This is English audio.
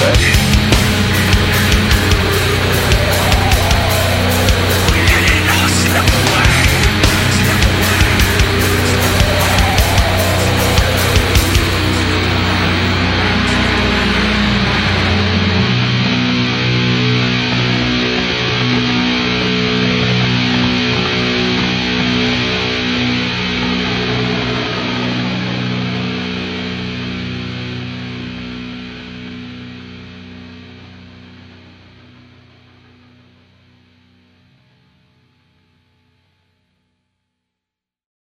Republic